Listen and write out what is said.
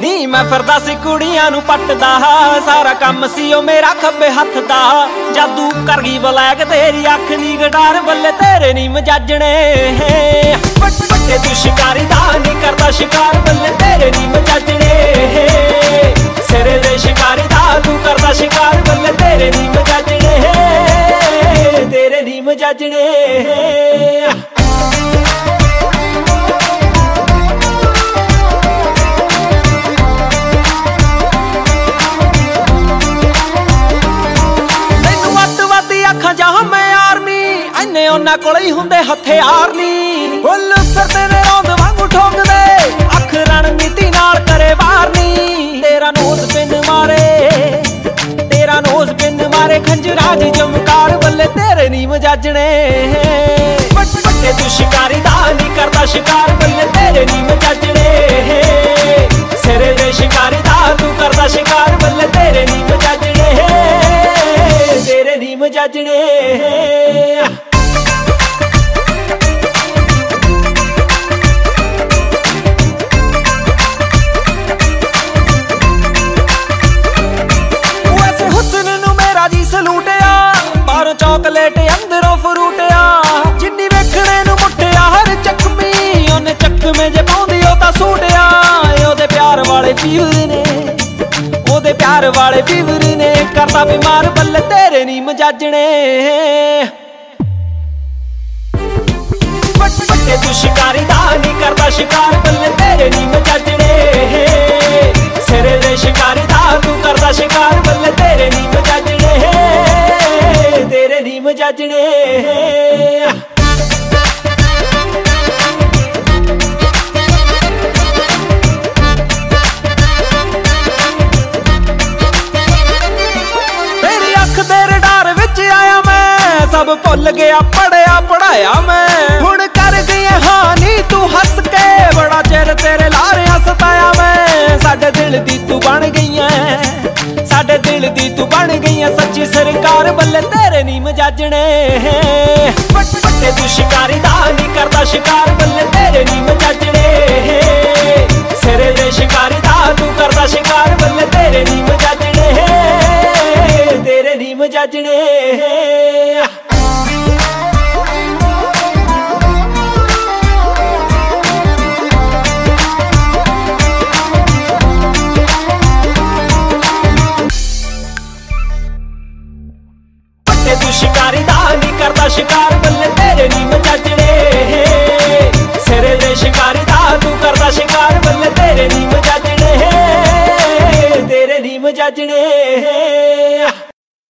ਨੀ ਮੈਂ ਫਿਰਦਾ ਸੀ ਕੁੜੀਆਂ ਨੂੰ ਪੱਟਦਾ, ਸਾਰਾ ਕੰਮ ਸੀ ਉਹ ਮੇਰਾ ਖੱਬੇ ਹੱਥ ਦਾ। ਜਾਦੂ ਕਰ ਗਈ ਬਲੈਕ, ਤੇਰੀ ਅੱਖ ਨੀ ਗਟਾਰ ਬੱਲੇ ਤੇਰੇ ਨੀ ਮਜਾਜਣੇ। ਵੱਡੇ ਤੂੰ ਸ਼ਿਕਾਰੀ ਦਾ ਨੀ ਕਰਦਾ ਸ਼ਿਕਾਰ, ਬੱਲੇ ਤੇਰੇ ਨੀ ਮਜਾਜਣੇ। ਸਿਰੇ ਦੇ ਸ਼ਿਕਾਰੀ ਦਾ ਤੂੰ ਕਰਦਾ ਸ਼ਿਕਾਰ, ਬੱਲੇ ਤੇਰੇ ਨੀ ਮਜਾਜਣੇ। ਤੇਰੇ ਨੀ ਮਜਾਜਣੇ। ਉਹਨਾਂ ਕੋਲ ਹੀ ਹੁੰਦੇ ਹਥਿਆਰ ਨਹੀਂ ਫੁੱਲ ਫਿਰਦੇ ਨੇ ਰੌਂਦ ਵਾਂਗੂ ਠੋਕਦੇ, ਅੱਖ ਰਣਨੀਤੀ ਨਾਲ ਕਰੇ ਵਾਰ ਨਹੀਂ ਤੇਰਾ ਨੋਜ਼ ਪਿੰਨ ਮਾਰੇ, ਤੇਰਾ ਨੋਜ਼ ਪਿੰਨ ਮਾਰੇ ਖੰਜਰਾਂ ਦੀ ਜਮਕਾਰ ਬੱਲੇ ਤੇਰੇ ਨੀ ਮਜਾਜਣੇ ਵੱਡੇ ਤੂੰ ਸ਼ਿਕਾਰੀ ਦਾ ਨਹੀਂ ਕਰਦਾ ਸ਼ਿਕਾਰ ਬੱਲੇ ਤੇਰੇ ਨੀ ਮਜਾਜਣੇ ਸਿਰੇ ਦੇ ਸ਼ਿਕਾਰੀ ਦਾ ਤੂੰ ਕਰਦਾ ਸ਼ਿਕਾਰ ਬੱਲੇ ਤੇਰੇ ਨੀ ਮਜਾਜਣੇ ਤੇਰੇ ਨੀ ਮਜਾਜਣੇ ਉਹਨੇ ਚੱਕਵੇਂ ਜੇ ਪਾਉਂਦੀ ਉਹ ਤਾਂ ਸੂਟਿਆ। ਉਹਦੇ ਪਿਆਰ ਵਾਲੇ ਫੀਵਰ ਨੇ। ਉਹਦੇ ਪਿਆਰ ਵਾਲੇ ਫੀਵਰ ਨੇ। ਕਰਦਾ ਬਿਮਾਰ ਬੱਲੇ ਤੇਰੇ ਨਹੀਂ ਮਜਾਜਣੇ। ਵੱਡ- ਵੱਡੇ ਤੂੰ ਸ਼ਿਕਾਰੀ ਦਾ ਨਹੀਂ ਕਰਦਾ ਸ਼ਿਕਾਰ ਬੱਲੇ ਤੇਰੇ ਨਹੀਂ ਮਜਾਜਣੇ। ਸਿਰੇ ਦੇ ਸ਼ਿਕਾਰੀ ਦਾ ਤੂੰ ਕਰਦਾ ਸ਼ਿਕਾਰ ਬੱਲੇ ਤੇਰੇ ਨਹੀਂ ਮਜਾਜਣੇ। ਤੇਰੇ ਨਹੀਂ ਮਜਾਜਣੇ। ਸਭ ਭੁੱਲ ਗਿਆ, ਪੜਿਆ ਪੜਾਇਆ ਮੈਂ। ਹੁਣ ਕਰ ਗਈ ਹੈ ਹਾਨੀ, ਤੂੰ ਹੱਸ ਕੇ ਬੜਾ ਚਿਰ ਤੇਰੇ ਲਾਰਿਆਂ ਸਤਾਇਆ ਮੈਂ। ਸਾਡੇ ਦਿਲ ਦੀ ਤੂੰ ਬਣ ਗਈ ਐ ਸਾਡੇ ਦਿਲ ਦੀ ਤੂੰ ਬਣ ਗਈ ਐ ਸੱਚੀ ਸਰਕਾਰ ਬੱਲੇ ਤੇਰੇ ਨਹੀਂ ਮਜਾਜਣੇ ਵੱਡ- ਵੱਡੇ ਤੂੰ ਸ਼ਿਕਾਰੀ ਦਾ ਨਹੀਂ ਕਰਦਾ, ਸ਼ਿਕਾਰ ਬੱਲੇ ਤੇਰੇ ਨਹੀਂ ਮਜਾਜਣੇ ਸਿਰੇ ਦੇ ਸ਼ਿਕਾਰੀ ਦਾ ਤੂੰ ਕਰਦਾ, ਸ਼ਿਕਾਰ ਬੱਲੇ ਤੇਰੇ ਨਹੀਂ ਮਜਾਜਣੇ ਤੇਰੇ ਨਹੀਂ ਮਜਾਜਣੇ ਨਹੀਂ ਸ਼ਿਕਾਰ ਬੱਲੇ ਤੇਰੇ ਨਹੀਂ ਮਚਾਜਣੇ ਸਿਰੇ ਦੇ ਸ਼ਿਕਾਰੀ ਦਾ ਤੂੰ ਕਰਦਾ ਸ਼ਿਕਾਰ ਬੱਲੇ ਤੇਰੇ ਨਹੀਂ ਮਚਾਜਣੇ ਤੇਰੇ ਨਹੀਂ ਮਜਾਜਣੇ